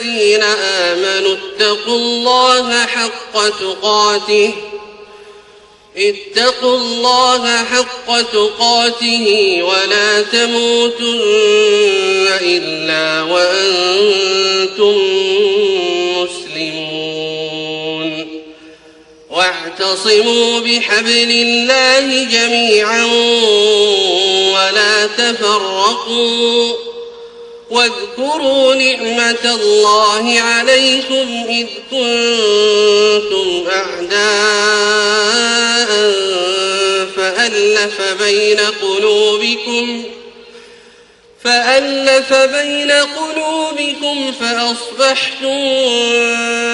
الذين آمنوا اتقوا الله حق تقاته اتقوا الله حق تقاته ولا تموتن إلا وأنتم مسلمون واعتصموا بحبل الله جميعا ولا تفرقوا واذكروا نعمة الله عليكم إذ كنتم أعداء فألف بين قلوبكم فألف بين قلوبكم فأصبحتم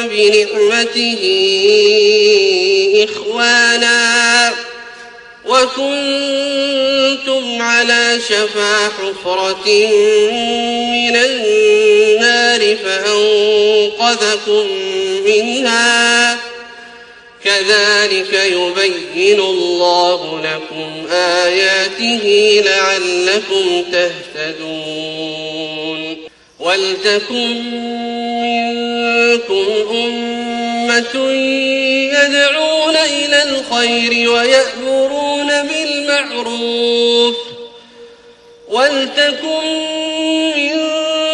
بنعمته إخوانا وكنتم على شفا حفرة من النار فأنقذكم منها. كذلك يبين الله لكم آياته لعلكم تهتدون. ولتكن منكم أمة يدعون إلى الخير ويأمرون بالمعروف. ولتكن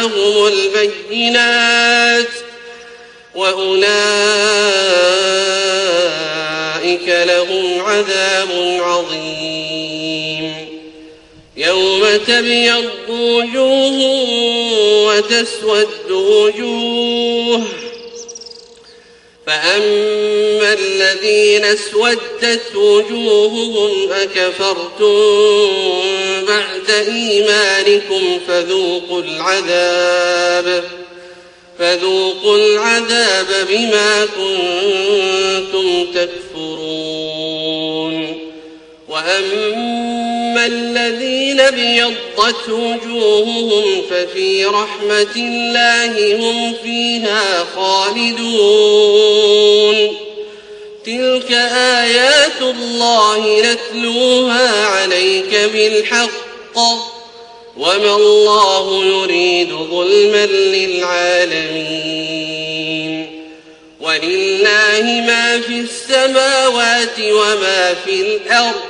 جاءهم البينات وأولئك لهم عذاب عظيم. يوم تبيض وجوه وتسود وجوه فأما الذين اسودت وجوههم أكفرتم بعد إيمانكم فذوقوا العذاب فذوقوا العذاب بما كنتم تكفرون. وأما الذين ابيضت وجوههم ففي رحمة الله هم فيها خالدون. تلك آيات الله نتلوها عليك بالحق. وما الله يريد ظلما للعالمين. ولله ما في السماوات وما في الأرض.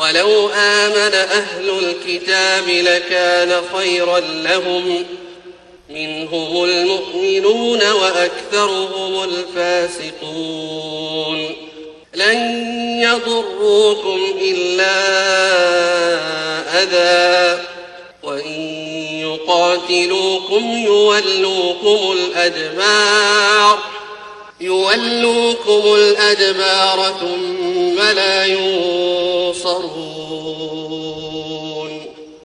ولو آمن أهل الكتاب لكان خيرا لهم. منهم المؤمنون وأكثرهم الفاسقون. لن يضروكم إلا أذى. وإن يقاتلوكم يولوكم الأدبار. يولوكم الأدبار ثم لا ينصرون أبصارهم